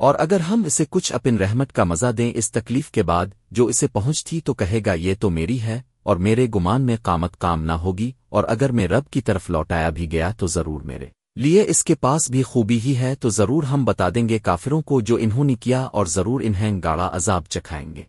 اور اگر ہم اسے کچھ اپن رحمت کا مزہ دیں اس تکلیف کے بعد جو اسے پہنچ تھی تو کہے گا، یہ تو میری ہے اور میرے گمان میں قامت کام نہ ہوگی اور اگر میں رب کی طرف لوٹایا بھی گیا تو ضرور میرے لیے اس کے پاس بھی خوبی ہی ہے تو ضرور ہم بتا دیں گے کافروں کو جو انہوں نے کیا اور ضرور انہیں گاڑا عذاب چکھائیں گے۔